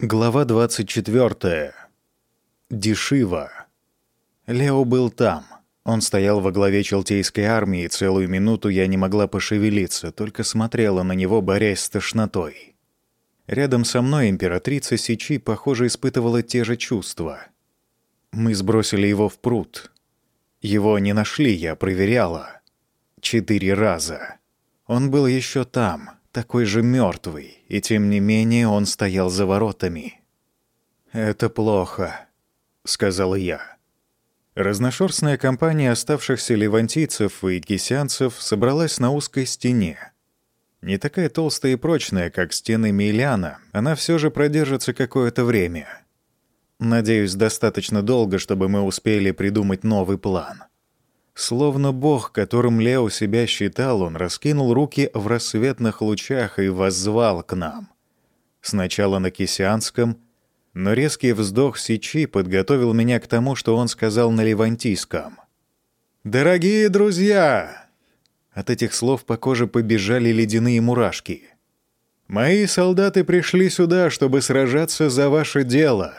Глава 24. Дешива. Лео был там. Он стоял во главе Челтейской армии, и целую минуту я не могла пошевелиться, только смотрела на него, борясь с тошнотой. Рядом со мной императрица Сичи, похоже, испытывала те же чувства. Мы сбросили его в пруд. Его не нашли, я проверяла. Четыре раза. Он был еще там, такой же мертвый, и тем не менее он стоял за воротами. «Это плохо», — сказала я. Разношерстная компания оставшихся левантийцев и кисянцев собралась на узкой стене. Не такая толстая и прочная, как стены Мейляна, она все же продержится какое-то время. Надеюсь, достаточно долго, чтобы мы успели придумать новый план. Словно бог, которым Лео себя считал, он раскинул руки в рассветных лучах и воззвал к нам. Сначала на кисианском, но резкий вздох Сичи подготовил меня к тому, что он сказал на левантийском. «Дорогие друзья!» От этих слов по коже побежали ледяные мурашки. «Мои солдаты пришли сюда, чтобы сражаться за ваше дело,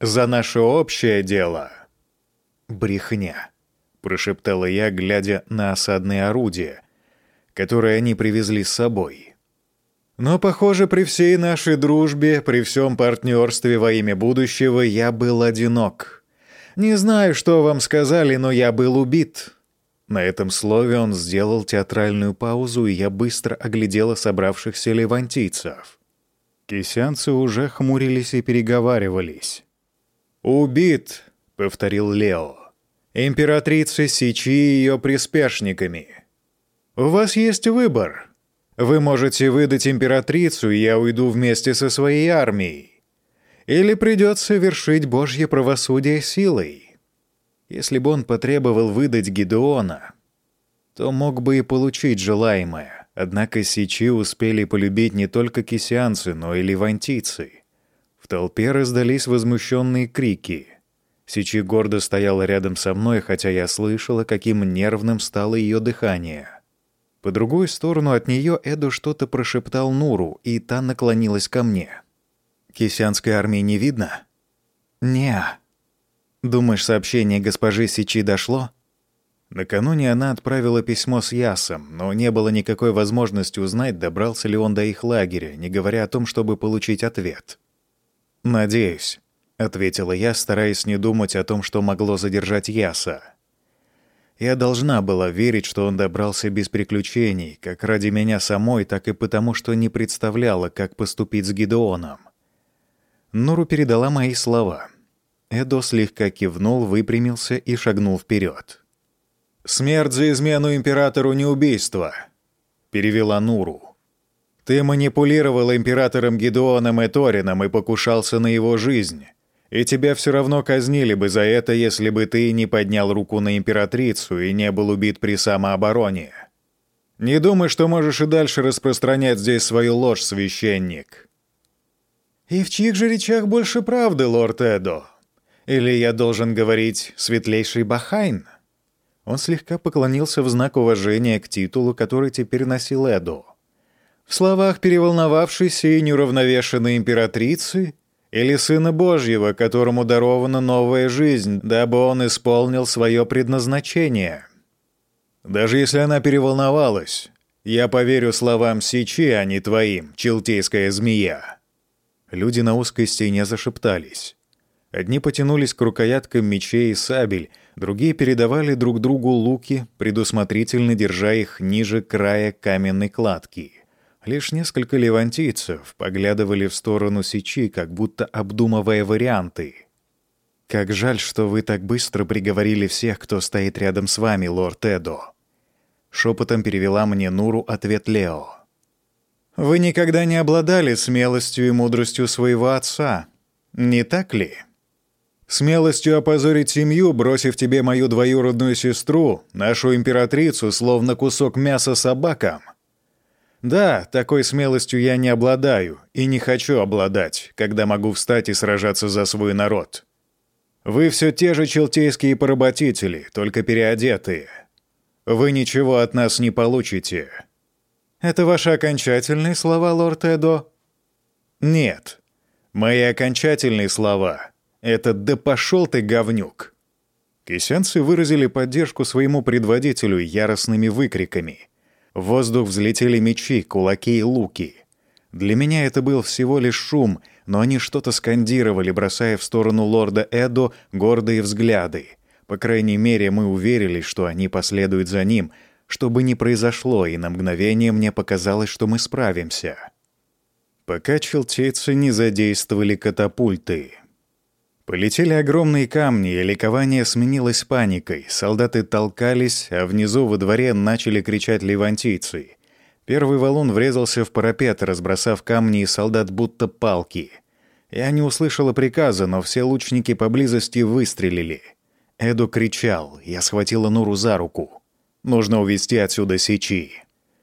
за наше общее дело». Брехня прошептала я, глядя на осадные орудия, которые они привезли с собой. Но, похоже, при всей нашей дружбе, при всем партнерстве во имя будущего, я был одинок. Не знаю, что вам сказали, но я был убит. На этом слове он сделал театральную паузу, и я быстро оглядела собравшихся левантийцев. Кисянцы уже хмурились и переговаривались. «Убит», — повторил Лео императрицы Сичи и ее приспешниками. У вас есть выбор. Вы можете выдать императрицу, и я уйду вместе со своей армией. Или придется вершить Божье правосудие силой. Если бы он потребовал выдать Гедеона, то мог бы и получить желаемое. Однако Сичи успели полюбить не только кисянцы, но и левантийцы. В толпе раздались возмущенные крики — Сичи гордо стояла рядом со мной, хотя я слышала, каким нервным стало ее дыхание. По другую сторону от нее Эду что-то прошептал Нуру, и та наклонилась ко мне. «Кисянской армии не видно?» «Не». «Думаешь, сообщение госпожи Сичи дошло?» Накануне она отправила письмо с Ясом, но не было никакой возможности узнать, добрался ли он до их лагеря, не говоря о том, чтобы получить ответ. «Надеюсь». — ответила я, стараясь не думать о том, что могло задержать Яса. Я должна была верить, что он добрался без приключений, как ради меня самой, так и потому, что не представляла, как поступить с Гидеоном. Нуру передала мои слова. Эдо слегка кивнул, выпрямился и шагнул вперед. «Смерть за измену императору не убийство», — перевела Нуру. «Ты манипулировал императором Гидеоном и Торином и покушался на его жизнь. И тебя все равно казнили бы за это, если бы ты не поднял руку на императрицу и не был убит при самообороне. Не думай, что можешь и дальше распространять здесь свою ложь, священник. И в чьих же речах больше правды, лорд Эдо? Или я должен говорить «светлейший Бахайн»? Он слегка поклонился в знак уважения к титулу, который теперь носил Эдо. В словах переволновавшейся и неуравновешенной императрицы — или Сына Божьего, которому дарована новая жизнь, дабы он исполнил свое предназначение. Даже если она переволновалась, я поверю словам Сичи, а не твоим, челтейская змея». Люди на узкой стене зашептались. Одни потянулись к рукояткам мечей и сабель, другие передавали друг другу луки, предусмотрительно держа их ниже края каменной кладки. Лишь несколько левантийцев поглядывали в сторону Сичи, как будто обдумывая варианты. «Как жаль, что вы так быстро приговорили всех, кто стоит рядом с вами, лорд Эдо». Шепотом перевела мне Нуру ответ Лео. «Вы никогда не обладали смелостью и мудростью своего отца, не так ли?» Смелостью опозорить семью, бросив тебе мою двоюродную сестру, нашу императрицу, словно кусок мяса собакам — да, такой смелостью я не обладаю и не хочу обладать, когда могу встать и сражаться за свой народ. Вы все те же челтейские поработители, только переодетые. Вы ничего от нас не получите. Это ваши окончательные слова, лорд Эдо? Нет. Мои окончательные слова — это «да пошел ты, говнюк!» Кисянцы выразили поддержку своему предводителю яростными выкриками. В воздух взлетели мечи, кулаки и луки. Для меня это был всего лишь шум, но они что-то скандировали, бросая в сторону лорда Эдо гордые взгляды. По крайней мере, мы уверились, что они последуют за ним, что бы ни произошло, и на мгновение мне показалось, что мы справимся. Пока челтейцы не задействовали катапульты — Полетели огромные камни, и ликование сменилось паникой. Солдаты толкались, а внизу во дворе начали кричать левантийцы. Первый валун врезался в парапет, разбросав камни и солдат будто палки. Я не услышала приказа, но все лучники поблизости выстрелили. Эду кричал, я схватила Нуру за руку. «Нужно увести отсюда Сичи».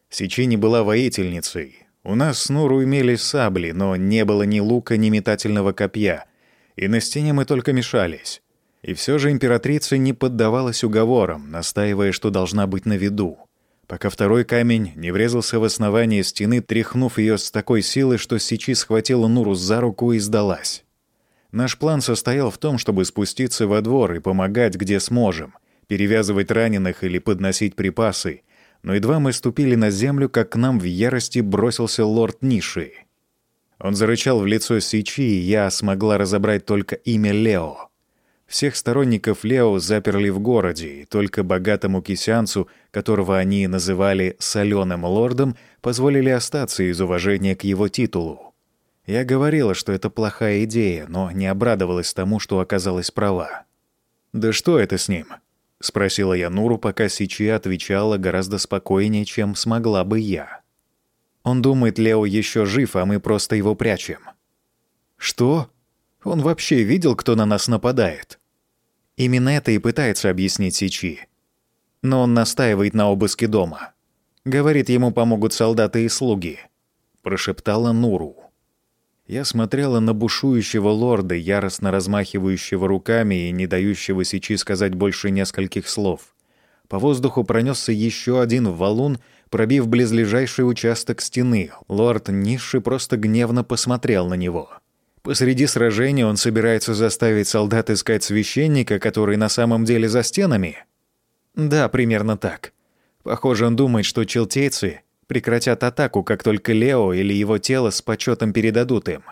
Сичи не была воительницей. У нас с Нуру имелись сабли, но не было ни лука, ни метательного копья — и на стене мы только мешались. И все же императрица не поддавалась уговорам, настаивая, что должна быть на виду, пока второй камень не врезался в основание стены, тряхнув ее с такой силой, что Сичи схватила Нуру за руку и сдалась. Наш план состоял в том, чтобы спуститься во двор и помогать, где сможем, перевязывать раненых или подносить припасы, но едва мы ступили на землю, как к нам в ярости бросился лорд Ниши. Он зарычал в лицо Сичи, и я смогла разобрать только имя Лео. Всех сторонников Лео заперли в городе, и только богатому кисянцу, которого они называли «соленым лордом», позволили остаться из уважения к его титулу. Я говорила, что это плохая идея, но не обрадовалась тому, что оказалась права. «Да что это с ним?» — спросила я Нуру, пока Сичи отвечала гораздо спокойнее, чем смогла бы я. Он думает, Лео еще жив, а мы просто его прячем. Что? Он вообще видел, кто на нас нападает? Именно это и пытается объяснить Сичи. Но он настаивает на обыске дома. Говорит, ему помогут солдаты и слуги. Прошептала Нуру. Я смотрела на бушующего лорда, яростно размахивающего руками и не дающего Сичи сказать больше нескольких слов. По воздуху пронесся еще один валун — Пробив близлежащий участок стены, лорд Ниши просто гневно посмотрел на него. Посреди сражения он собирается заставить солдат искать священника, который на самом деле за стенами? Да, примерно так. Похоже, он думает, что челтейцы прекратят атаку, как только Лео или его тело с почетом передадут им.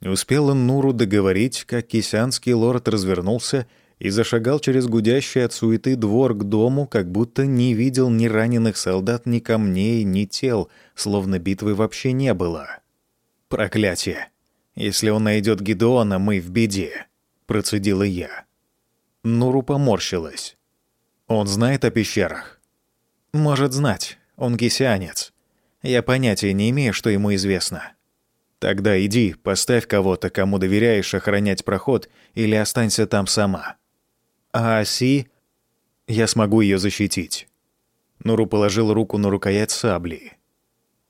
Не успел он Нуру договорить, как кисянский лорд развернулся и зашагал через гудящий от суеты двор к дому, как будто не видел ни раненых солдат, ни камней, ни тел, словно битвы вообще не было. «Проклятие! Если он найдет Гедеона, мы в беде», — процедила я. Нуру поморщилась. «Он знает о пещерах?» «Может знать. Он гесианец. Я понятия не имею, что ему известно». «Тогда иди, поставь кого-то, кому доверяешь охранять проход, или останься там сама». А Аси... Я смогу ее защитить. Нуру положил руку на рукоять сабли.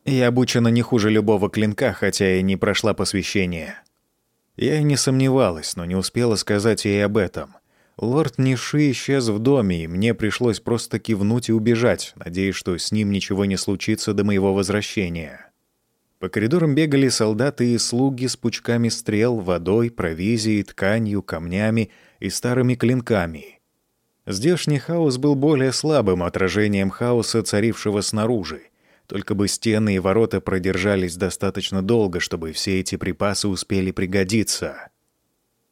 Я обучена не хуже любого клинка, хотя и не прошла посвящение. Я и не сомневалась, но не успела сказать ей об этом. Лорд Ниши исчез в доме, и мне пришлось просто кивнуть и убежать, надеясь, что с ним ничего не случится до моего возвращения. По коридорам бегали солдаты и слуги с пучками стрел, водой, провизией, тканью, камнями и старыми клинками. Здешний хаос был более слабым отражением хаоса, царившего снаружи. Только бы стены и ворота продержались достаточно долго, чтобы все эти припасы успели пригодиться.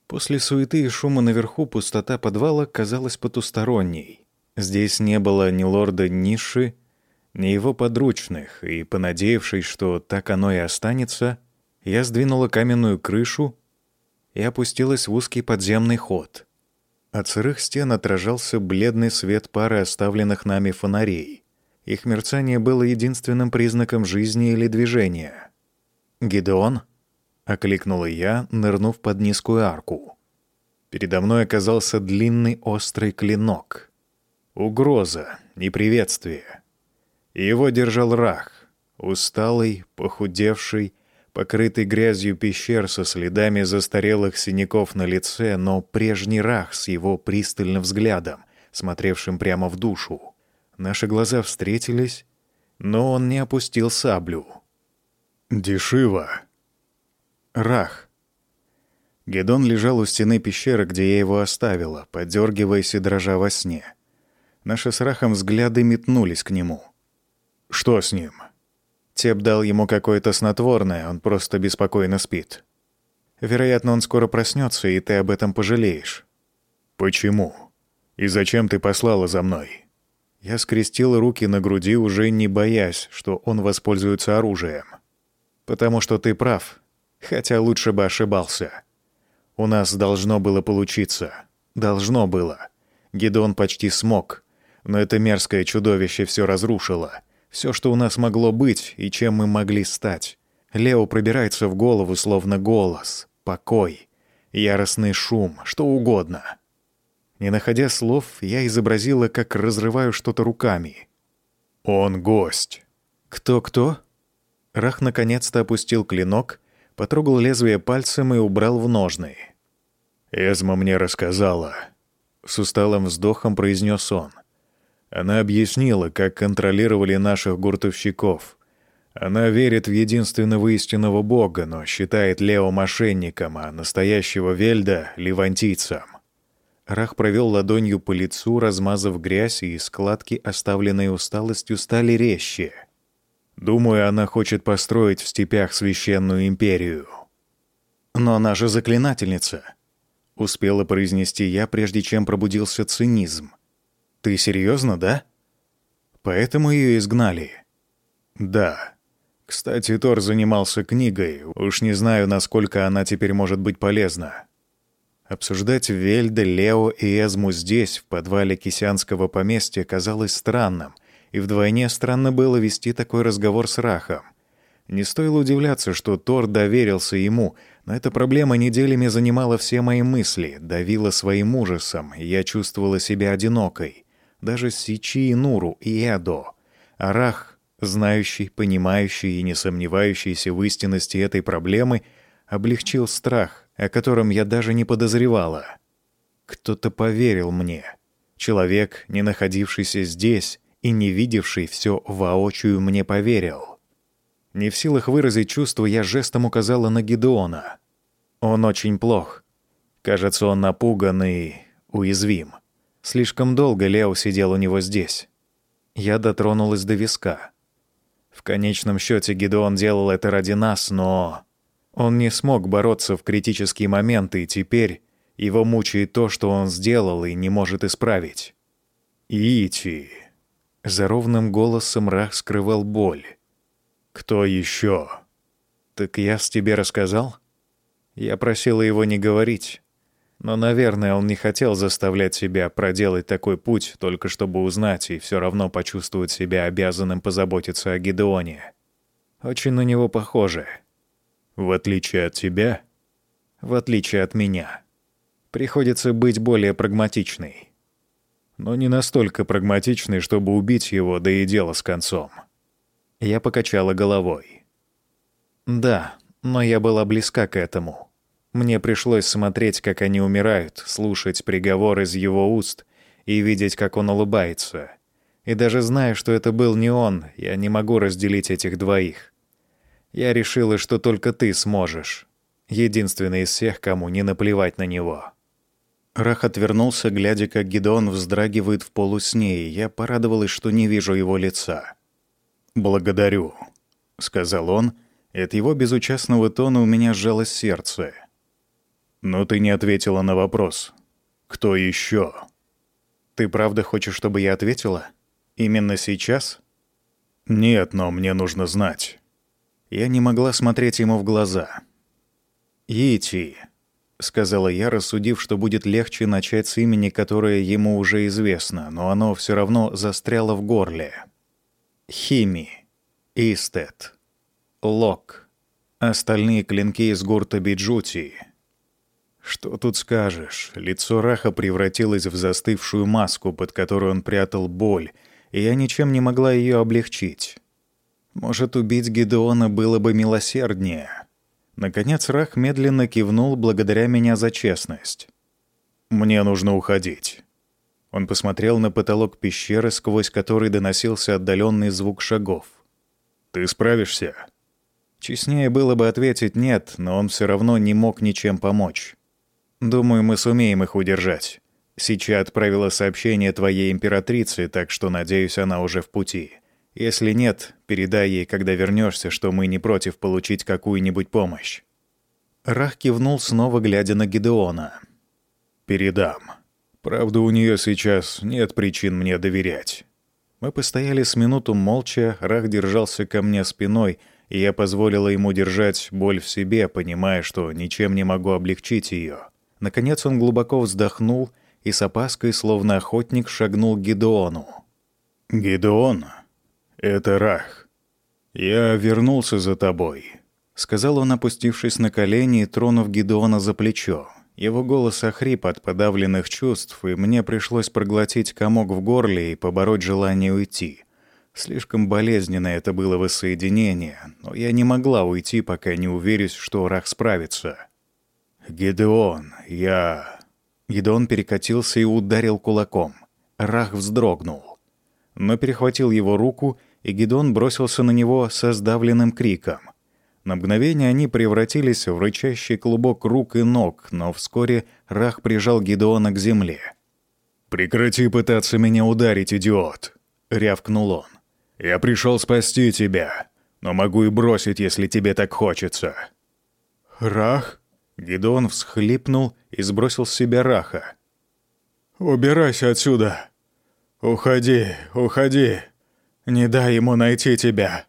После суеты и шума наверху пустота подвала казалась потусторонней. Здесь не было ни лорда Ниши, ни его подручных, и, понадеявшись, что так оно и останется, я сдвинула каменную крышу и опустилась в узкий подземный ход. От сырых стен отражался бледный свет пары оставленных нами фонарей. Их мерцание было единственным признаком жизни или движения. «Гидеон?» — окликнула я, нырнув под низкую арку. Передо мной оказался длинный острый клинок. Угроза, неприветствие. Его держал Рах, усталый, похудевший, покрытый грязью пещер со следами застарелых синяков на лице, но прежний Рах с его пристальным взглядом, смотревшим прямо в душу. Наши глаза встретились, но он не опустил саблю. «Дешиво!» «Рах!» Гедон лежал у стены пещеры, где я его оставила, подергиваясь и дрожа во сне. Наши с Рахом взгляды метнулись к нему. «Что с ним?» Теп дал ему какое-то снотворное, он просто беспокойно спит. Вероятно, он скоро проснется, и ты об этом пожалеешь. «Почему? И зачем ты послала за мной?» Я скрестил руки на груди, уже не боясь, что он воспользуется оружием. «Потому что ты прав, хотя лучше бы ошибался. У нас должно было получиться. Должно было. Гедон почти смог. Но это мерзкое чудовище все разрушило. Все, что у нас могло быть и чем мы могли стать. Лео пробирается в голову, словно голос, покой, яростный шум, что угодно. Не находя слов, я изобразила, как разрываю что-то руками. «Он гость». «Кто-кто?» Рах наконец-то опустил клинок, потрогал лезвие пальцем и убрал в ножны. «Эзма мне рассказала». С усталым вздохом произнес он. Она объяснила, как контролировали наших гуртовщиков. Она верит в единственного истинного бога, но считает Лео мошенником, а настоящего Вельда — левантийцем. Рах провел ладонью по лицу, размазав грязь, и складки, оставленные усталостью, стали резче. Думаю, она хочет построить в степях священную империю. Но она же заклинательница. Успела произнести я, прежде чем пробудился цинизм. Ты серьезно, да? Поэтому ее изгнали. Да. Кстати, Тор занимался книгой. Уж не знаю, насколько она теперь может быть полезна. Обсуждать Вельда, Лео и Эзму здесь, в подвале кисянского поместья, казалось странным, и вдвойне странно было вести такой разговор с Рахом. Не стоило удивляться, что Тор доверился ему, но эта проблема неделями занимала все мои мысли, давила своим ужасом, и я чувствовала себя одинокой даже Сичи и Нуру и Эдо. Арах, знающий, понимающий и не сомневающийся в истинности этой проблемы, облегчил страх, о котором я даже не подозревала. Кто-то поверил мне. Человек, не находившийся здесь и не видевший все воочию, мне поверил. Не в силах выразить чувство, я жестом указала на Гидеона. Он очень плох. Кажется, он напуган и уязвим. Слишком долго Лео сидел у него здесь. Я дотронулась до виска. В конечном счете Гидеон делал это ради нас, но... Он не смог бороться в критические моменты, и теперь его мучает то, что он сделал и не может исправить. «Ити!» За ровным голосом Рах скрывал боль. «Кто еще?» «Так я с тебе рассказал?» Я просила его не говорить. Но, наверное, он не хотел заставлять себя проделать такой путь, только чтобы узнать и все равно почувствовать себя обязанным позаботиться о Гидеоне. Очень на него похоже. В отличие от тебя? В отличие от меня. Приходится быть более прагматичной. Но не настолько прагматичной, чтобы убить его, да и дело с концом. Я покачала головой. Да, но я была близка к этому. Мне пришлось смотреть, как они умирают, слушать приговор из его уст и видеть, как он улыбается. И даже зная, что это был не он, я не могу разделить этих двоих. Я решила, что только ты сможешь. Единственный из всех, кому не наплевать на него. Рах отвернулся, глядя, как Гидеон вздрагивает в полусне, и я порадовалась, что не вижу его лица. «Благодарю», — сказал он, от его безучастного тона у меня сжалось сердце. Но ты не ответила на вопрос. Кто еще? Ты правда хочешь, чтобы я ответила? Именно сейчас? Нет, но мне нужно знать. Я не могла смотреть ему в глаза. «Ити», — сказала я, рассудив, что будет легче начать с имени, которое ему уже известно, но оно все равно застряло в горле. Хими, Истет, Лок, остальные клинки из гурта Биджути — что тут скажешь? Лицо Раха превратилось в застывшую маску, под которую он прятал боль, и я ничем не могла ее облегчить. Может, убить Гедеона было бы милосерднее. Наконец Рах медленно кивнул, благодаря меня за честность. «Мне нужно уходить». Он посмотрел на потолок пещеры, сквозь который доносился отдаленный звук шагов. «Ты справишься?» Честнее было бы ответить «нет», но он все равно не мог ничем помочь. Думаю, мы сумеем их удержать. Сича отправила сообщение твоей императрице, так что, надеюсь, она уже в пути. Если нет, передай ей, когда вернешься, что мы не против получить какую-нибудь помощь». Рах кивнул, снова глядя на Гидеона. «Передам. Правда, у нее сейчас нет причин мне доверять». Мы постояли с минуту молча, Рах держался ко мне спиной, и я позволила ему держать боль в себе, понимая, что ничем не могу облегчить ее. Наконец он глубоко вздохнул и с опаской, словно охотник, шагнул к Гидеону. «Гидеон, это Рах. Я вернулся за тобой», — сказал он, опустившись на колени и тронув Гидеона за плечо. Его голос охрип от подавленных чувств, и мне пришлось проглотить комок в горле и побороть желание уйти. Слишком болезненно это было воссоединение, но я не могла уйти, пока не уверюсь, что Рах справится. «Гедеон, я...» Гедеон перекатился и ударил кулаком. Рах вздрогнул. Но перехватил его руку, и Гедеон бросился на него со сдавленным криком. На мгновение они превратились в рычащий клубок рук и ног, но вскоре Рах прижал Гедеона к земле. «Прекрати пытаться меня ударить, идиот!» — рявкнул он. «Я пришел спасти тебя, но могу и бросить, если тебе так хочется». «Рах?» — Гедеон всхлипнул и сбросил с себя Раха. «Убирайся отсюда! Уходи, уходи! Не дай ему найти тебя!»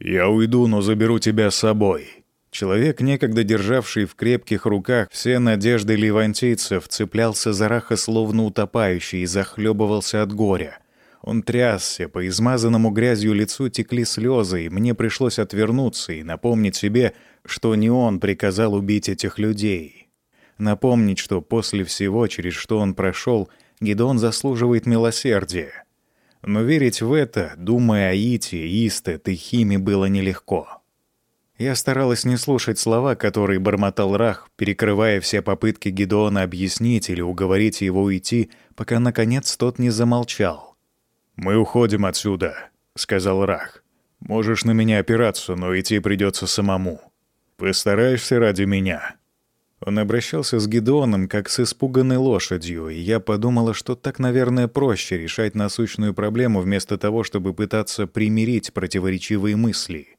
«Я уйду, но заберу тебя с собой». Человек, некогда державший в крепких руках все надежды ливантийцев, цеплялся за раха словно утопающий и захлебывался от горя. Он трясся, по измазанному грязью лицу текли слезы, и мне пришлось отвернуться и напомнить себе, что не он приказал убить этих людей. Напомнить, что после всего, через что он прошел, Гедон заслуживает милосердия. Но верить в это, думая о Ите, Исте, Техиме, было нелегко. Я старалась не слушать слова, которые бормотал Рах, перекрывая все попытки Гедеона объяснить или уговорить его уйти, пока, наконец, тот не замолчал. «Мы уходим отсюда», — сказал Рах. «Можешь на меня опираться, но идти придется самому. Постараешься ради меня». Он обращался с Гедеоном как с испуганной лошадью, и я подумала, что так, наверное, проще решать насущную проблему вместо того, чтобы пытаться примирить противоречивые мысли.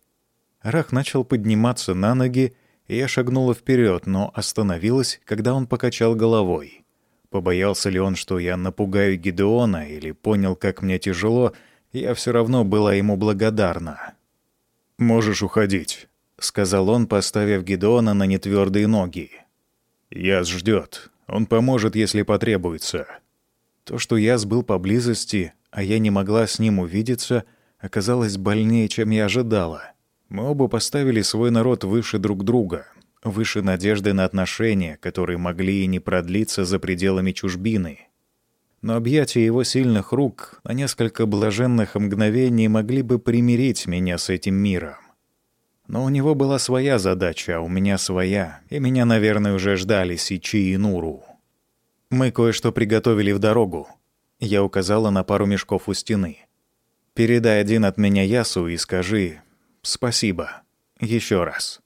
Рах начал подниматься на ноги, и я шагнула вперед, но остановилась, когда он покачал головой. Побоялся ли он, что я напугаю Гедеона, или понял, как мне тяжело, я все равно была ему благодарна. «Можешь уходить», — сказал он, поставив Гедеона на нетвердые ноги. Яс ждет. Он поможет, если потребуется. То, что Яс был поблизости, а я не могла с ним увидеться, оказалось больнее, чем я ожидала. Мы оба поставили свой народ выше друг друга, выше надежды на отношения, которые могли и не продлиться за пределами чужбины. Но объятия его сильных рук на несколько блаженных мгновений могли бы примирить меня с этим миром. Но у него была своя задача, а у меня своя, и меня, наверное, уже ждали Сичи и Нуру. Мы кое-что приготовили в дорогу. Я указала на пару мешков у стены. Передай один от меня Ясу и скажи «спасибо» еще раз.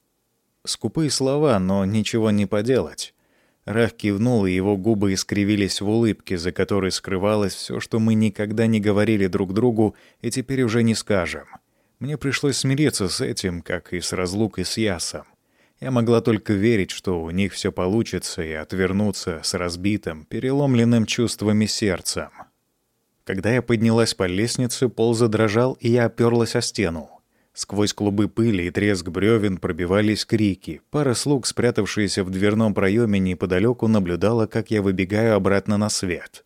Скупые слова, но ничего не поделать. Рах кивнул, и его губы искривились в улыбке, за которой скрывалось все, что мы никогда не говорили друг другу и теперь уже не скажем — мне пришлось смириться с этим, как и с разлукой с Ясом. Я могла только верить, что у них все получится, и отвернуться с разбитым, переломленным чувствами сердцем. Когда я поднялась по лестнице, пол задрожал, и я оперлась о стену. Сквозь клубы пыли и треск бревен пробивались крики. Пара слуг, спрятавшиеся в дверном проеме неподалеку, наблюдала, как я выбегаю обратно на свет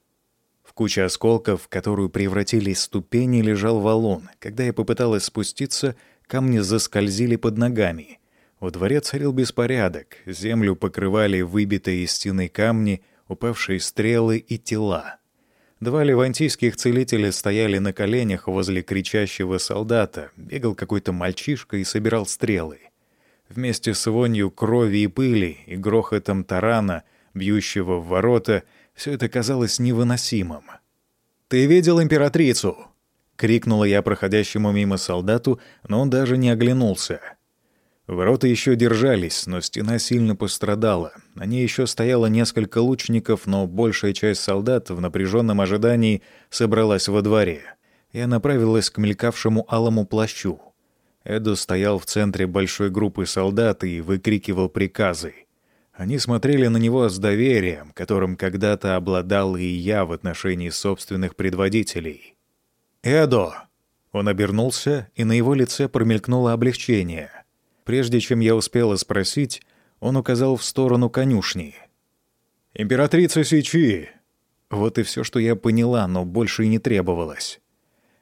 куче осколков, в которую превратились ступени, лежал валун. Когда я попыталась спуститься, камни заскользили под ногами. Во дворе царил беспорядок. Землю покрывали выбитые из стены камни, упавшие стрелы и тела. Два левантийских целителя стояли на коленях возле кричащего солдата. Бегал какой-то мальчишка и собирал стрелы. Вместе с вонью крови и пыли и грохотом тарана, бьющего в ворота — все это казалось невыносимым. «Ты видел императрицу?» — крикнула я проходящему мимо солдату, но он даже не оглянулся. Ворота еще держались, но стена сильно пострадала. На ней еще стояло несколько лучников, но большая часть солдат в напряженном ожидании собралась во дворе. Я направилась к мелькавшему алому плащу. Эду стоял в центре большой группы солдат и выкрикивал приказы. Они смотрели на него с доверием, которым когда-то обладал и я в отношении собственных предводителей. «Эдо!» Он обернулся, и на его лице промелькнуло облегчение. Прежде чем я успела спросить, он указал в сторону конюшни. «Императрица Сичи!» Вот и все, что я поняла, но больше и не требовалось.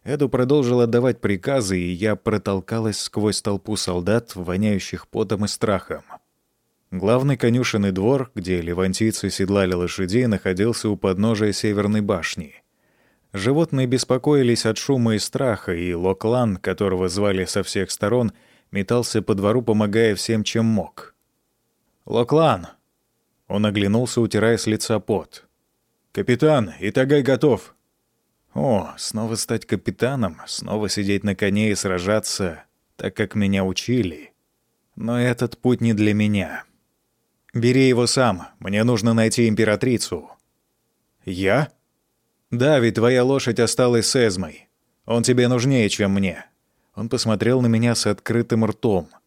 Эду продолжил отдавать приказы, и я протолкалась сквозь толпу солдат, воняющих потом и страхом. Главный конюшенный двор, где левантийцы седлали лошадей, находился у подножия Северной башни. Животные беспокоились от шума и страха, и Локлан, которого звали со всех сторон, метался по двору, помогая всем, чем мог. «Локлан!» Он оглянулся, утирая с лица пот. «Капитан, Итагай готов!» «О, снова стать капитаном, снова сидеть на коне и сражаться, так как меня учили. Но этот путь не для меня. Бери его сам, мне нужно найти императрицу». «Я?» «Да, ведь твоя лошадь осталась с Эзмой. Он тебе нужнее, чем мне». Он посмотрел на меня с открытым ртом —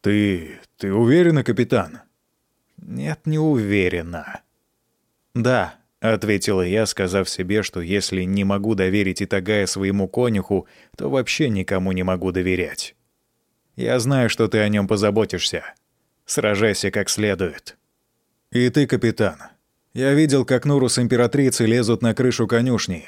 «Ты... ты уверена, капитан?» «Нет, не уверена». «Да», — ответила я, сказав себе, что если не могу доверить Итагая своему конюху, то вообще никому не могу доверять. «Я знаю, что ты о нем позаботишься. Сражайся как следует». «И ты, капитан. Я видел, как Нуру с императрицей лезут на крышу конюшни.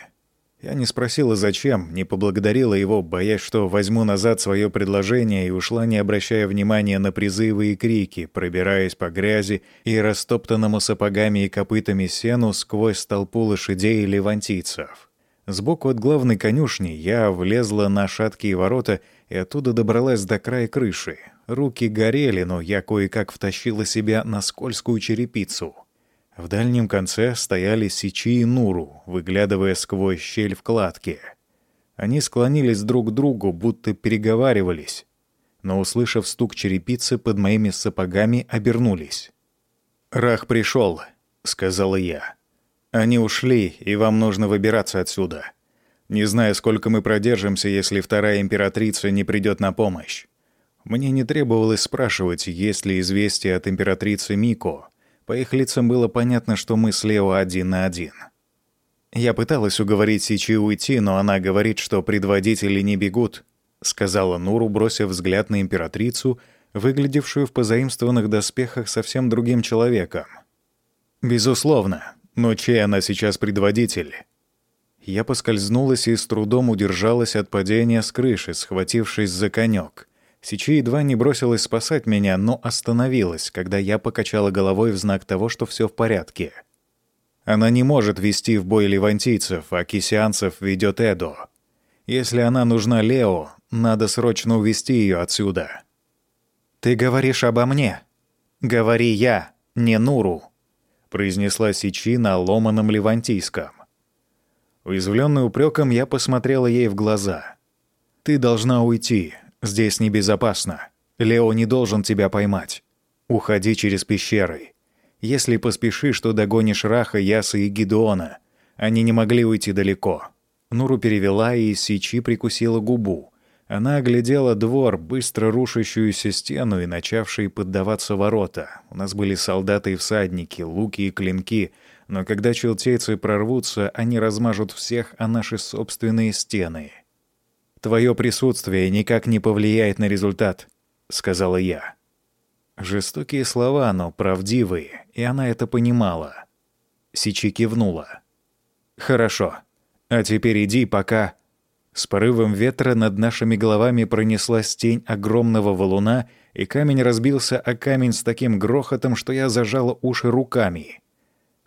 Я не спросила, зачем, не поблагодарила его, боясь, что возьму назад свое предложение и ушла, не обращая внимания на призывы и крики, пробираясь по грязи и растоптанному сапогами и копытами сену сквозь толпу лошадей и левантийцев. Сбоку от главной конюшни я влезла на шаткие ворота и оттуда добралась до края крыши. Руки горели, но я кое-как втащила себя на скользкую черепицу — в дальнем конце стояли Сичи и Нуру, выглядывая сквозь щель в кладке. Они склонились друг к другу, будто переговаривались, но, услышав стук черепицы под моими сапогами, обернулись. «Рах пришел», — сказала я. «Они ушли, и вам нужно выбираться отсюда. Не знаю, сколько мы продержимся, если вторая императрица не придет на помощь. Мне не требовалось спрашивать, есть ли известие от императрицы Мико, по их лицам было понятно, что мы с Лео один на один. «Я пыталась уговорить Сичи уйти, но она говорит, что предводители не бегут», — сказала Нуру, бросив взгляд на императрицу, выглядевшую в позаимствованных доспехах совсем другим человеком. «Безусловно. Но чей она сейчас предводитель?» Я поскользнулась и с трудом удержалась от падения с крыши, схватившись за конек. Сичи едва не бросилась спасать меня, но остановилась, когда я покачала головой в знак того, что все в порядке. Она не может вести в бой левантийцев, а кисианцев ведет Эдо. Если она нужна Лео, надо срочно увести ее отсюда. «Ты говоришь обо мне?» «Говори я, не Нуру», — произнесла Сичи на ломаном левантийском. Уязвленный упреком, я посмотрела ей в глаза. «Ты должна уйти. Здесь небезопасно. Лео не должен тебя поймать. Уходи через пещеры. Если поспешишь, то догонишь Раха, Яса и Гидеона. Они не могли уйти далеко». Нуру перевела, и Сичи прикусила губу. Она оглядела двор, быстро рушащуюся стену и начавшие поддаваться ворота. У нас были солдаты и всадники, луки и клинки, но когда челтейцы прорвутся, они размажут всех о наши собственные стены. Твое присутствие никак не повлияет на результат», — сказала я. Жестокие слова, но правдивые, и она это понимала. Сичи кивнула. «Хорошо. А теперь иди, пока...» С порывом ветра над нашими головами пронеслась тень огромного валуна, и камень разбился о камень с таким грохотом, что я зажала уши руками.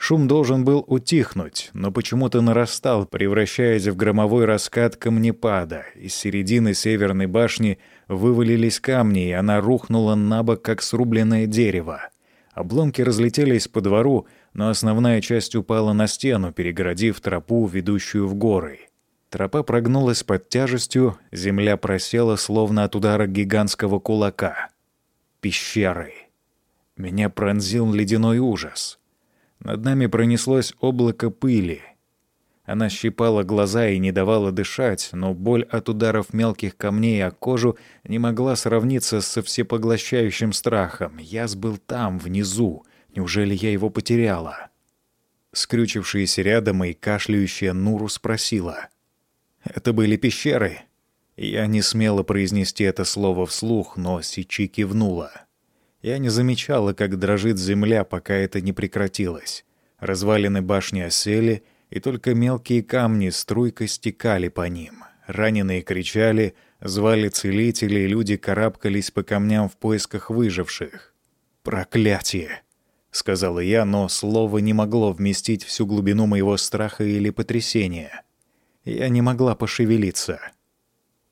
Шум должен был утихнуть, но почему-то нарастал, превращаясь в громовой раскат камнепада. Из середины северной башни вывалились камни, и она рухнула на бок, как срубленное дерево. Обломки разлетелись по двору, но основная часть упала на стену, перегородив тропу, ведущую в горы. Тропа прогнулась под тяжестью, земля просела, словно от удара гигантского кулака. Пещеры. Меня пронзил ледяной ужас. Над нами пронеслось облако пыли. Она щипала глаза и не давала дышать, но боль от ударов мелких камней о кожу не могла сравниться со всепоглощающим страхом. Я был там, внизу. Неужели я его потеряла? Скрючившаяся рядом и кашляющая Нуру спросила. «Это были пещеры?» Я не смела произнести это слово вслух, но Сичи кивнула. Я не замечала, как дрожит земля, пока это не прекратилось. Развалины башни осели, и только мелкие камни струйкой стекали по ним. Раненые кричали, звали целителей, люди карабкались по камням в поисках выживших. «Проклятие!» — сказала я, но слово не могло вместить всю глубину моего страха или потрясения. Я не могла пошевелиться.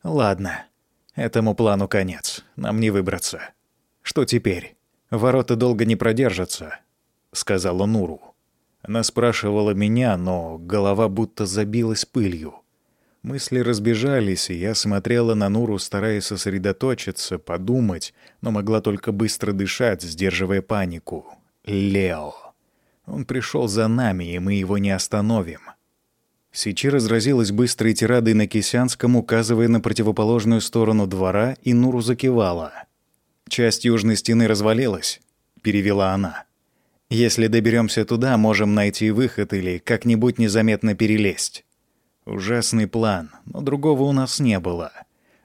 Ладно, этому плану конец, нам не выбраться. Что теперь? Ворота долго не продержатся, сказала Нуру. Она спрашивала меня, но голова будто забилась пылью. Мысли разбежались, и я смотрела на Нуру, стараясь сосредоточиться, подумать, но могла только быстро дышать, сдерживая панику. Лео. Он пришел за нами, и мы его не остановим. Сичи разразилась быстрой тирадой на кисянском, указывая на противоположную сторону двора, и Нуру закивала. «Часть южной стены развалилась», — перевела она. «Если доберемся туда, можем найти выход или как-нибудь незаметно перелезть». Ужасный план, но другого у нас не было.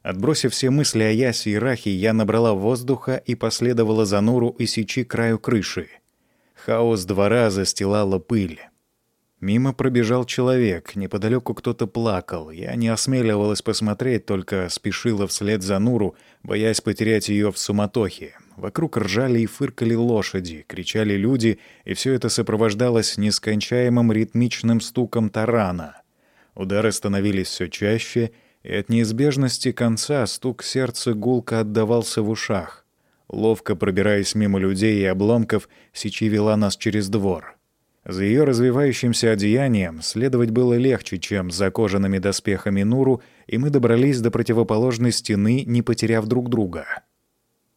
Отбросив все мысли о Ясе и Рахе, я набрала воздуха и последовала за Нуру и Сичи краю крыши. Хаос двора застилала пыль. Мимо пробежал человек, неподалеку кто-то плакал. Я не осмеливалась посмотреть, только спешила вслед за Нуру, боясь потерять ее в суматохе. Вокруг ржали и фыркали лошади, кричали люди, и все это сопровождалось нескончаемым ритмичным стуком тарана. Удары становились все чаще, и от неизбежности конца стук сердца гулко отдавался в ушах. Ловко пробираясь мимо людей и обломков, Сичи вела нас через двор — за ее развивающимся одеянием следовать было легче, чем за кожаными доспехами Нуру, и мы добрались до противоположной стены, не потеряв друг друга.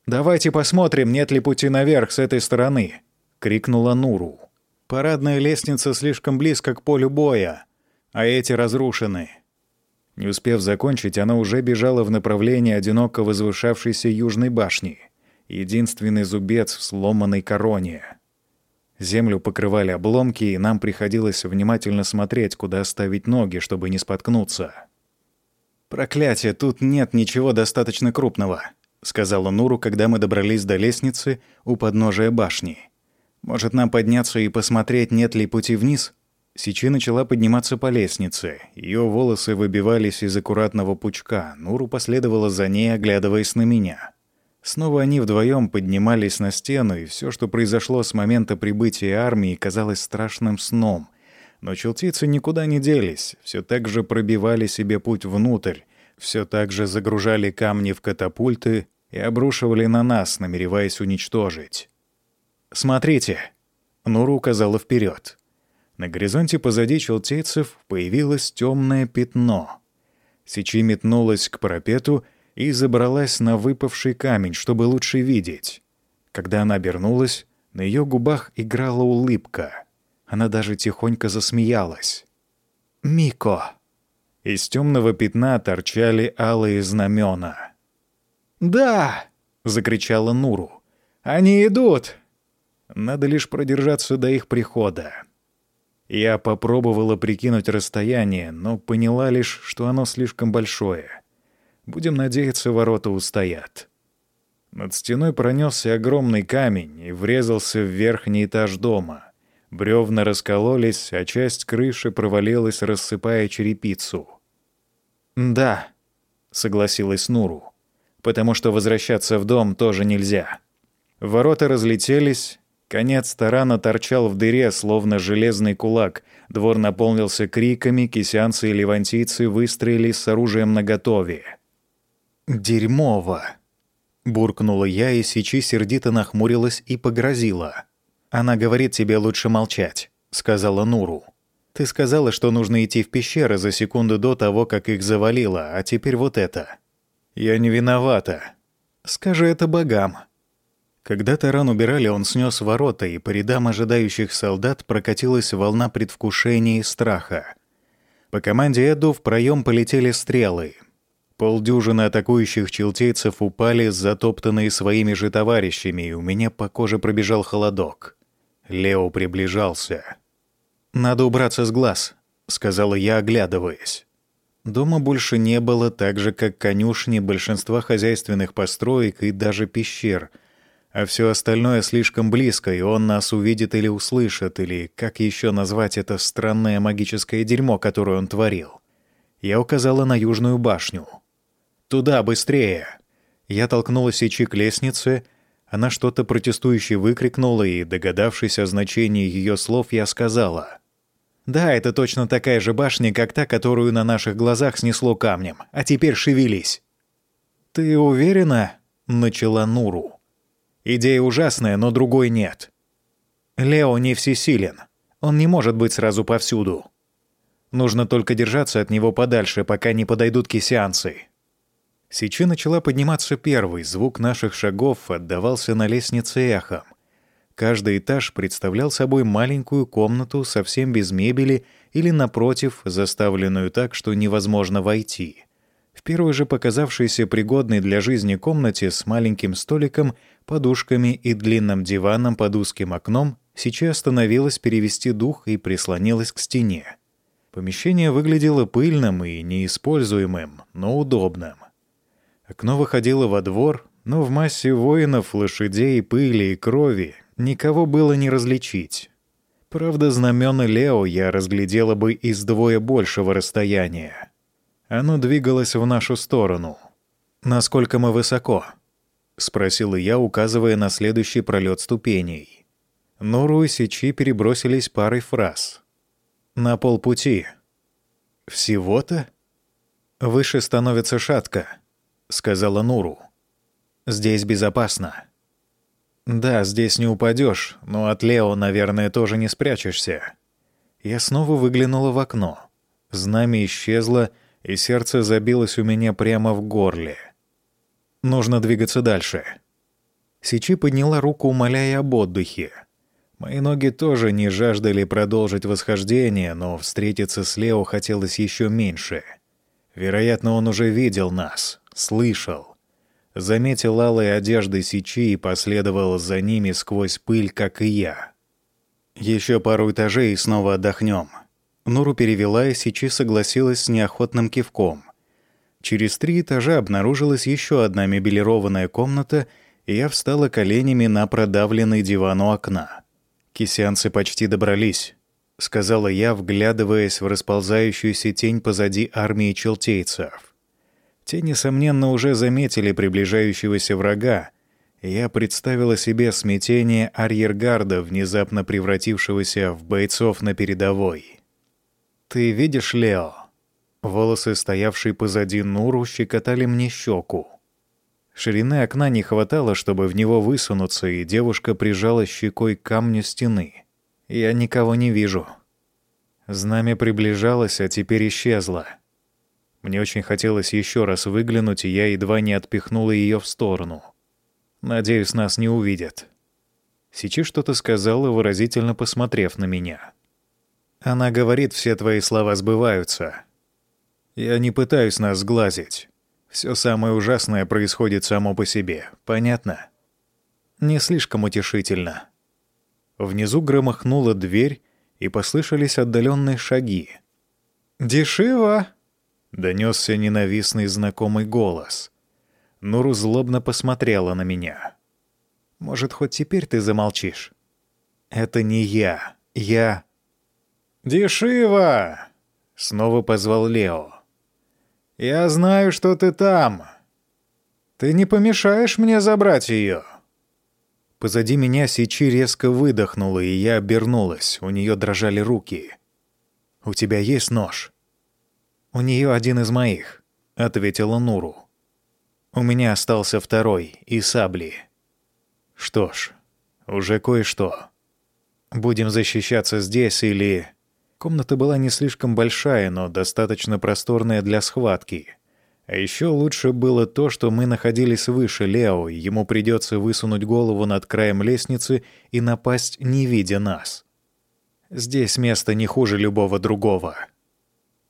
«Давайте посмотрим, нет ли пути наверх с этой стороны!» — крикнула Нуру. «Парадная лестница слишком близко к полю боя, а эти разрушены». Не успев закончить, она уже бежала в направлении одиноко возвышавшейся южной башни. Единственный зубец в сломанной короне — Землю покрывали обломки, и нам приходилось внимательно смотреть, куда ставить ноги, чтобы не споткнуться. «Проклятие, тут нет ничего достаточно крупного», — сказала Нуру, когда мы добрались до лестницы у подножия башни. «Может, нам подняться и посмотреть, нет ли пути вниз?» Сичи начала подниматься по лестнице. Ее волосы выбивались из аккуратного пучка. Нуру последовала за ней, оглядываясь на меня. Снова они вдвоем поднимались на стену, и все, что произошло с момента прибытия армии, казалось страшным сном. Но челтицы никуда не делись, все так же пробивали себе путь внутрь, все так же загружали камни в катапульты и обрушивали на нас, намереваясь уничтожить. «Смотрите!» — Нуру указала вперед. На горизонте позади челтейцев появилось темное пятно. Сичи метнулась к парапету — и забралась на выпавший камень, чтобы лучше видеть. Когда она обернулась, на ее губах играла улыбка. Она даже тихонько засмеялась. «Мико!» Из темного пятна торчали алые знамена. «Да!» — закричала Нуру. «Они идут!» Надо лишь продержаться до их прихода. Я попробовала прикинуть расстояние, но поняла лишь, что оно слишком большое. Будем надеяться, ворота устоят. Над стеной пронесся огромный камень и врезался в верхний этаж дома. Бревна раскололись, а часть крыши провалилась, рассыпая черепицу. «Да», — согласилась Нуру, — «потому что возвращаться в дом тоже нельзя». Ворота разлетелись, конец тарана торчал в дыре, словно железный кулак. Двор наполнился криками, кисянцы и левантийцы выстроились с оружием наготове. «Дерьмово!» Буркнула я, и Сичи сердито нахмурилась и погрозила. «Она говорит тебе лучше молчать», — сказала Нуру. «Ты сказала, что нужно идти в пещеры за секунду до того, как их завалило, а теперь вот это». «Я не виновата». «Скажи это богам». Когда таран убирали, он снес ворота, и по рядам ожидающих солдат прокатилась волна предвкушения и страха. По команде Эду в проем полетели стрелы. Полдюжины атакующих челтейцев упали, затоптанные своими же товарищами, и у меня по коже пробежал холодок. Лео приближался. «Надо убраться с глаз», — сказала я, оглядываясь. Дома больше не было, так же, как конюшни большинства хозяйственных построек и даже пещер, а все остальное слишком близко, и он нас увидит или услышит, или как еще назвать это странное магическое дерьмо, которое он творил. Я указала на южную башню. «Туда, быстрее!» Я толкнула Сичи к лестнице, она что-то протестующе выкрикнула, и, догадавшись о значении ее слов, я сказала — да, это точно такая же башня, как та, которую на наших глазах снесло камнем. А теперь шевелись. Ты уверена? начала Нуру. Идея ужасная, но другой нет. Лео не всесилен. Он не может быть сразу повсюду. Нужно только держаться от него подальше, пока не подойдут кисянцы. Сичи начала подниматься первой, звук наших шагов отдавался на лестнице эхом. Каждый этаж представлял собой маленькую комнату совсем без мебели или, напротив, заставленную так, что невозможно войти. В первой же показавшейся пригодной для жизни комнате с маленьким столиком, подушками и длинным диваном под узким окном сейчас остановилась перевести дух и прислонилась к стене. Помещение выглядело пыльным и неиспользуемым, но удобным. Окно выходило во двор, но в массе воинов, лошадей, пыли и крови никого было не различить. Правда, знамена Лео я разглядела бы из двое большего расстояния. Оно двигалось в нашу сторону. «Насколько мы высоко?» — спросила я, указывая на следующий пролет ступеней. Нору и Сичи перебросились парой фраз. «На полпути». «Всего-то?» «Выше становится шатко», — сказала Нуру. «Здесь безопасно». Да, здесь не упадешь, но от Лео, наверное, тоже не спрячешься. Я снова выглянула в окно. Знамя исчезло, и сердце забилось у меня прямо в горле. Нужно двигаться дальше. Сичи подняла руку, умоляя об отдыхе. Мои ноги тоже не жаждали продолжить восхождение, но встретиться с Лео хотелось еще меньше. Вероятно, он уже видел нас, слышал заметил алые одежды Сичи и последовал за ними сквозь пыль, как и я. Еще пару этажей и снова отдохнем. Нуру перевела, и Сичи согласилась с неохотным кивком. Через три этажа обнаружилась еще одна мебелированная комната, и я встала коленями на продавленный диван у окна. «Кисянцы почти добрались», — сказала я, вглядываясь в расползающуюся тень позади армии челтейцев. Те, несомненно, уже заметили приближающегося врага, я представила себе смятение арьергарда, внезапно превратившегося в бойцов на передовой. «Ты видишь, Лео?» Волосы, стоявшие позади Нуру, щекотали мне щеку. Ширины окна не хватало, чтобы в него высунуться, и девушка прижала щекой к камню стены. «Я никого не вижу». Знамя приближалось, а теперь исчезло. Мне очень хотелось еще раз выглянуть, и я едва не отпихнула ее в сторону. Надеюсь, нас не увидят. Сичи что-то сказала, выразительно посмотрев на меня. Она говорит, все твои слова сбываются. Я не пытаюсь нас сглазить. Все самое ужасное происходит само по себе. Понятно? Не слишком утешительно. Внизу громыхнула дверь, и послышались отдаленные шаги. «Дешево!» Донесся ненавистный знакомый голос. Нуру злобно посмотрела на меня. «Может, хоть теперь ты замолчишь?» «Это не я. Я...» «Дешива!» — снова позвал Лео. «Я знаю, что ты там. Ты не помешаешь мне забрать ее?» Позади меня Сичи резко выдохнула, и я обернулась. У нее дрожали руки. «У тебя есть нож?» «У нее один из моих», — ответила Нуру. «У меня остался второй, и сабли». «Что ж, уже кое-что. Будем защищаться здесь или...» Комната была не слишком большая, но достаточно просторная для схватки. А еще лучше было то, что мы находились выше Лео, и ему придется высунуть голову над краем лестницы и напасть, не видя нас. Здесь место не хуже любого другого.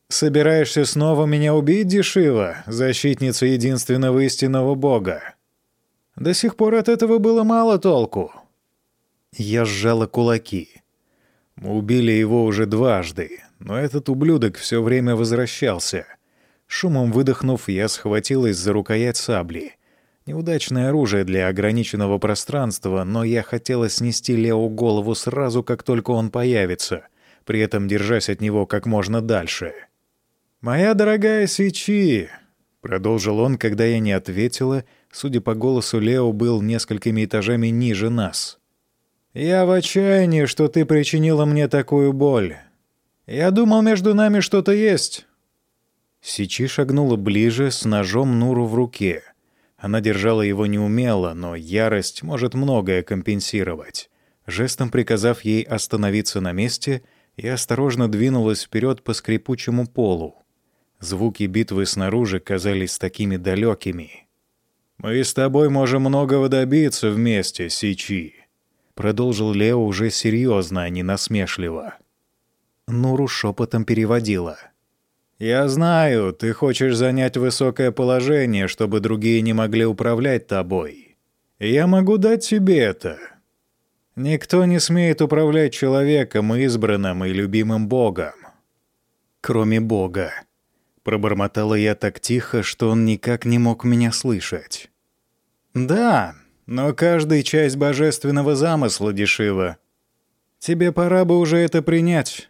«Собираешься снова меня убить, Дешива, защитница единственного истинного бога?» До сих пор от этого было мало толку. Я сжала кулаки. Мы убили его уже дважды, но этот ублюдок все время возвращался — Шумом выдохнув, я схватилась за рукоять сабли. Неудачное оружие для ограниченного пространства, но я хотела снести Лео голову сразу, как только он появится, при этом держась от него как можно дальше. «Моя дорогая Сичи!» — продолжил он, когда я не ответила. Судя по голосу, Лео был несколькими этажами ниже нас. «Я в отчаянии, что ты причинила мне такую боль. Я думал, между нами что-то есть». Сичи шагнула ближе с ножом Нуру в руке. Она держала его неумело, но ярость может многое компенсировать. Жестом приказав ей остановиться на месте, я осторожно двинулась вперед по скрипучему полу. Звуки битвы снаружи казались такими далекими. «Мы с тобой можем многого добиться вместе, Сичи», — продолжил Лео уже серьезно, а не насмешливо. Нуру шепотом переводила — «Я знаю, ты хочешь занять высокое положение, чтобы другие не могли управлять тобой. Я могу дать тебе это. Никто не смеет управлять человеком, избранным и любимым Богом. Кроме Бога». Пробормотала я так тихо, что он никак не мог меня слышать. «Да, но каждая часть божественного замысла дешево. Тебе пора бы уже это принять».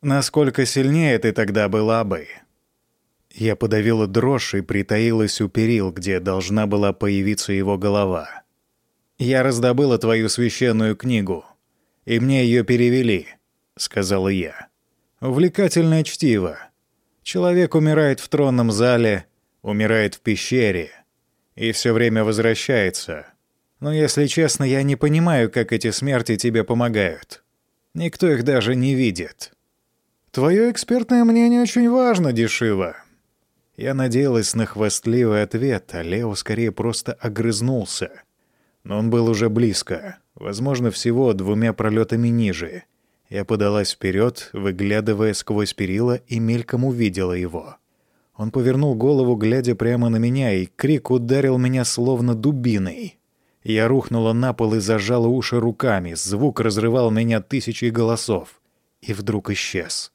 Насколько сильнее ты тогда была бы?» Я подавила дрожь и притаилась у перил, где должна была появиться его голова. «Я раздобыла твою священную книгу, и мне ее перевели», — сказала я. «Увлекательное чтиво. Человек умирает в тронном зале, умирает в пещере и все время возвращается. Но, если честно, я не понимаю, как эти смерти тебе помогают. Никто их даже не видит». Твое экспертное мнение очень важно, Дешива. Я надеялась на хвастливый ответ, а Лео скорее просто огрызнулся. Но он был уже близко, возможно, всего двумя пролетами ниже. Я подалась вперед, выглядывая сквозь перила, и мельком увидела его. Он повернул голову, глядя прямо на меня, и крик ударил меня словно дубиной. Я рухнула на пол и зажала уши руками, звук разрывал меня тысячей голосов. И вдруг исчез.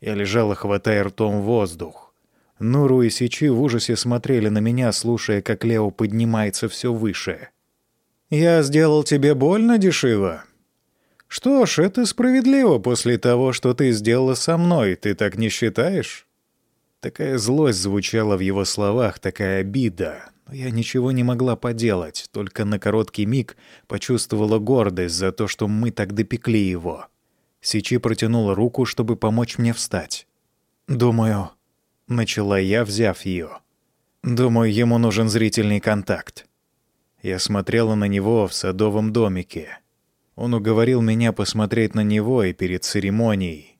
Я лежала, хватая ртом воздух. Нуру и Сичи в ужасе смотрели на меня, слушая, как Лео поднимается все выше. «Я сделал тебе больно, Дешива?» «Что ж, это справедливо после того, что ты сделала со мной, ты так не считаешь?» Такая злость звучала в его словах, такая обида. Но я ничего не могла поделать, только на короткий миг почувствовала гордость за то, что мы так допекли его. Сичи протянула руку, чтобы помочь мне встать. «Думаю...» — начала я, взяв ее. «Думаю, ему нужен зрительный контакт». Я смотрела на него в садовом домике. Он уговорил меня посмотреть на него и перед церемонией.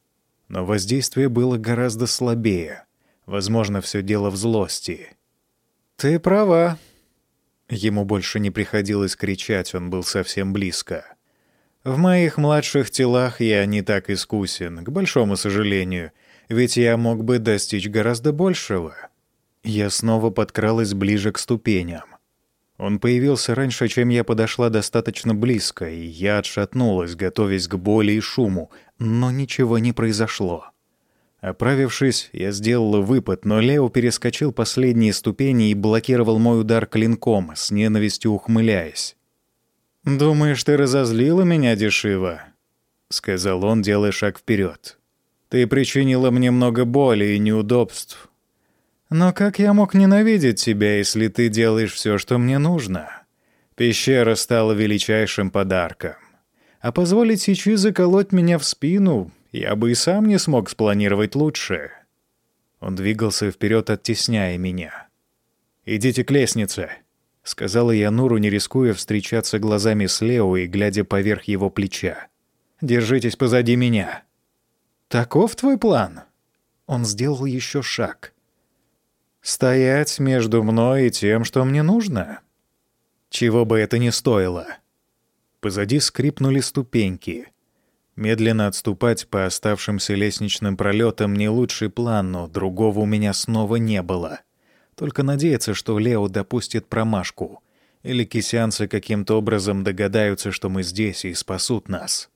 Но воздействие было гораздо слабее. Возможно, все дело в злости. «Ты права». Ему больше не приходилось кричать, он был совсем близко. В моих младших телах я не так искусен, к большому сожалению, ведь я мог бы достичь гораздо большего. Я снова подкралась ближе к ступеням. Он появился раньше, чем я подошла достаточно близко, и я отшатнулась, готовясь к боли и шуму, но ничего не произошло. Оправившись, я сделала выпад, но Лео перескочил последние ступени и блокировал мой удар клинком, с ненавистью ухмыляясь. «Думаешь, ты разозлила меня, Дешива?» — сказал он, делая шаг вперед. «Ты причинила мне много боли и неудобств. Но как я мог ненавидеть тебя, если ты делаешь все, что мне нужно? Пещера стала величайшим подарком. А позволить Сичи заколоть меня в спину я бы и сам не смог спланировать лучше». Он двигался вперед, оттесняя меня. «Идите к лестнице», — сказала я Нуру, не рискуя встречаться глазами с Лео и глядя поверх его плеча. «Держитесь позади меня». «Таков твой план?» Он сделал еще шаг. Стоять между мной и тем, что мне нужно? Чего бы это ни стоило. Позади скрипнули ступеньки. Медленно отступать по оставшимся лестничным пролетам не лучший план, но другого у меня снова не было. Только надеяться, что Лео допустит промашку. Или кисянцы каким-то образом догадаются, что мы здесь и спасут нас.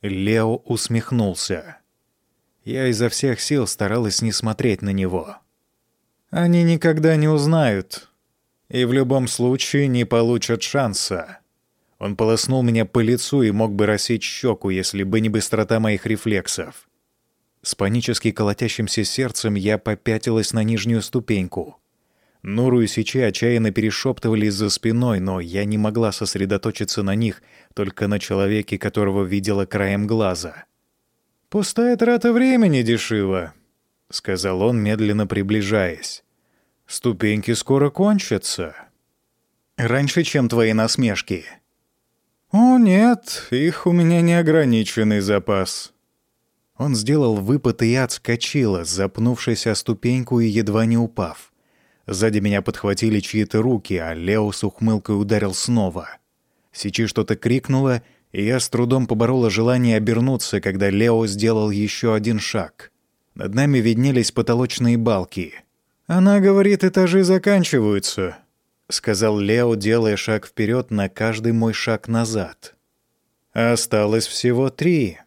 Лео усмехнулся. Я изо всех сил старалась не смотреть на него. Они никогда не узнают. И в любом случае не получат шанса. Он полоснул меня по лицу и мог бы рассечь щеку, если бы не быстрота моих рефлексов. С панически колотящимся сердцем я попятилась на нижнюю ступеньку. Нуру и Сичи отчаянно перешептывались за спиной, но я не могла сосредоточиться на них, только на человеке, которого видела краем глаза. «Пустая трата времени, дешево», — сказал он, медленно приближаясь. «Ступеньки скоро кончатся». «Раньше, чем твои насмешки», «О, нет, их у меня неограниченный запас». Он сделал выпад, и отскочила, запнувшись о ступеньку и едва не упав. Сзади меня подхватили чьи-то руки, а Лео с ухмылкой ударил снова. Сичи что-то крикнула, и я с трудом поборола желание обернуться, когда Лео сделал еще один шаг. Над нами виднелись потолочные балки. «Она говорит, этажи заканчиваются», — сказал Лео, делая шаг вперед на каждый мой шаг назад. «Осталось всего три.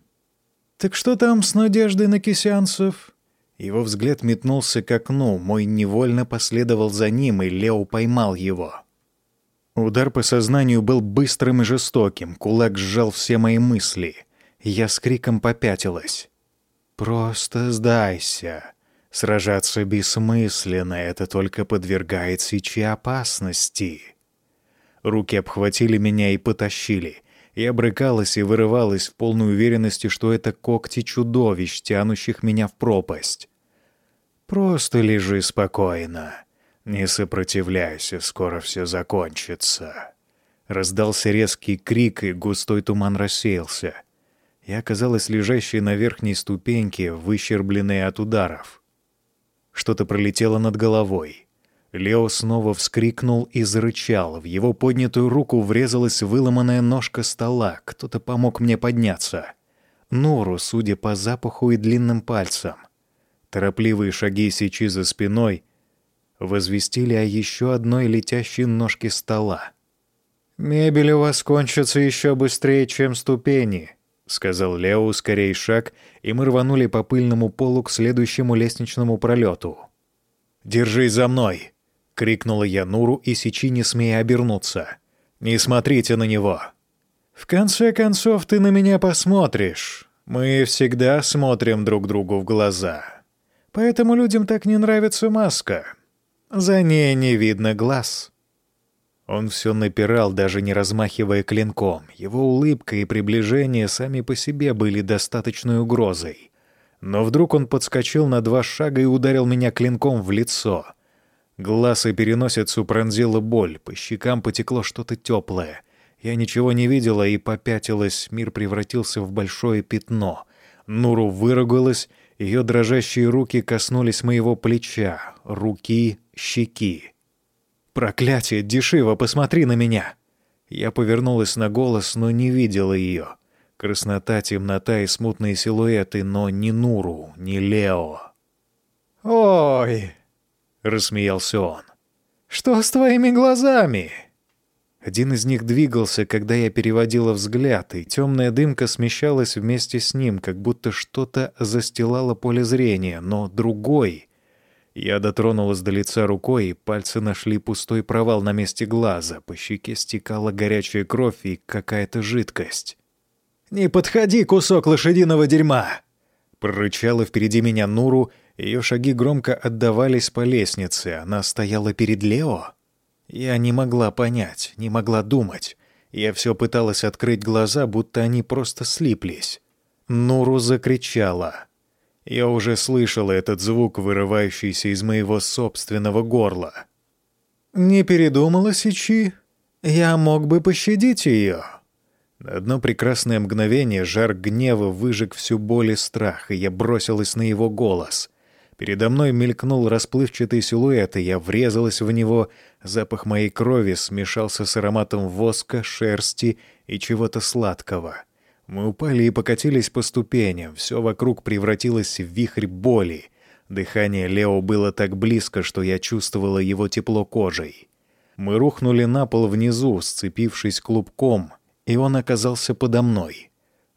Так что там с надеждой на кисянцев?» Его взгляд метнулся к окну, мой невольно последовал за ним, и Лео поймал его. Удар по сознанию был быстрым и жестоким, кулак сжал все мои мысли. Я с криком попятилась. «Просто сдайся!» Сражаться бессмысленно, это только подвергает Сичи опасности. Руки обхватили меня и потащили. Я брыкалась и вырывалась в полной уверенности, что это когти чудовищ, тянущих меня в пропасть. «Просто лежи спокойно. Не сопротивляйся, скоро все закончится». Раздался резкий крик, и густой туман рассеялся. Я оказалась лежащей на верхней ступеньке, выщербленной от ударов. Что-то пролетело над головой. Лео снова вскрикнул и зарычал. В его поднятую руку врезалась выломанная ножка стола. Кто-то помог мне подняться. Нуру, судя по запаху и длинным пальцам. Торопливые шаги сечи за спиной возвестили о еще одной летящей ножке стола. «Мебель у вас кончится еще быстрее, чем ступени», — сказал Лео, скорей шаг, и мы рванули по пыльному полу к следующему лестничному пролету. «Держись за мной!» — крикнула я Нуру и Сичи, не смея обернуться. «Не смотрите на него!» «В конце концов, ты на меня посмотришь. Мы всегда смотрим друг другу в глаза. Поэтому людям так не нравится маска. За ней не видно глаз». Он все напирал, даже не размахивая клинком. Его улыбка и приближение сами по себе были достаточной угрозой. Но вдруг он подскочил на два шага и ударил меня клинком в лицо. Глаз и переносицу пронзила боль, по щекам потекло что-то теплое. Я ничего не видела и попятилась, мир превратился в большое пятно. Нуру выругалась, ее дрожащие руки коснулись моего плеча, руки, щеки. «Проклятие, Дешива, посмотри на меня!» Я повернулась на голос, но не видела ее. Краснота, темнота и смутные силуэты, но ни Нуру, ни Лео. «Ой!» — рассмеялся он. «Что с твоими глазами?» Один из них двигался, когда я переводила взгляд, и темная дымка смещалась вместе с ним, как будто что-то застилало поле зрения, но другой я дотронулась до лица рукой, и пальцы нашли пустой провал на месте глаза. По щеке стекала горячая кровь и какая-то жидкость. «Не подходи, кусок лошадиного дерьма!» Прорычала впереди меня Нуру, ее шаги громко отдавались по лестнице. Она стояла перед Лео? Я не могла понять, не могла думать. Я все пыталась открыть глаза, будто они просто слиплись. Нуру закричала. Я уже слышал этот звук, вырывающийся из моего собственного горла. «Не передумала Сичи? Я мог бы пощадить ее». На одно прекрасное мгновение жар гнева выжег всю боль и страх, и я бросилась на его голос. Передо мной мелькнул расплывчатый силуэт, и я врезалась в него. Запах моей крови смешался с ароматом воска, шерсти и чего-то сладкого. Мы упали и покатились по ступеням. Все вокруг превратилось в вихрь боли. Дыхание Лео было так близко, что я чувствовала его тепло кожей. Мы рухнули на пол внизу, сцепившись клубком, и он оказался подо мной.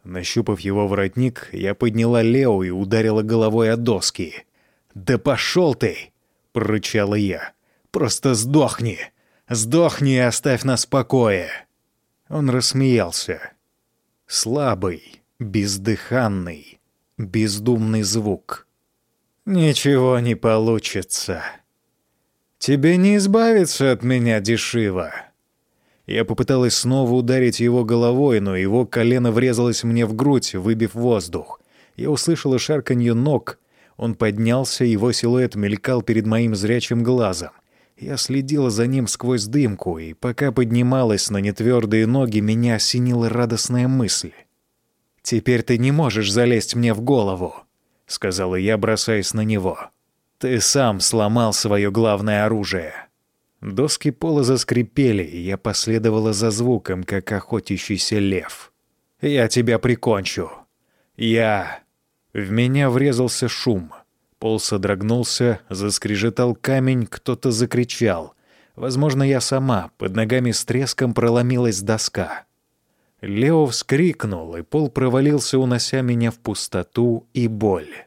Нащупав его воротник, я подняла Лео и ударила головой о доски. «Да пошел ты!» — прорычала я. «Просто сдохни! Сдохни и оставь нас в покое!» Он рассмеялся. Слабый, бездыханный, бездумный звук. «Ничего не получится. Тебе не избавиться от меня, дешево!» Я попыталась снова ударить его головой, но его колено врезалось мне в грудь, выбив воздух. Я услышала шарканье ног. Он поднялся, его силуэт мелькал перед моим зрячим глазом. Я следила за ним сквозь дымку, и пока поднималась на нетвердые ноги, меня осенила радостная мысль. «Теперь ты не можешь залезть мне в голову», — сказала я, бросаясь на него. «Ты сам сломал свое главное оружие». Доски пола заскрипели, и я последовала за звуком, как охотящийся лев. «Я тебя прикончу!» «Я...» В меня врезался шум. Пол содрогнулся, заскрежетал камень, кто-то закричал. Возможно, я сама. Под ногами с треском проломилась доска. Лео вскрикнул, и пол провалился, унося меня в пустоту и боль.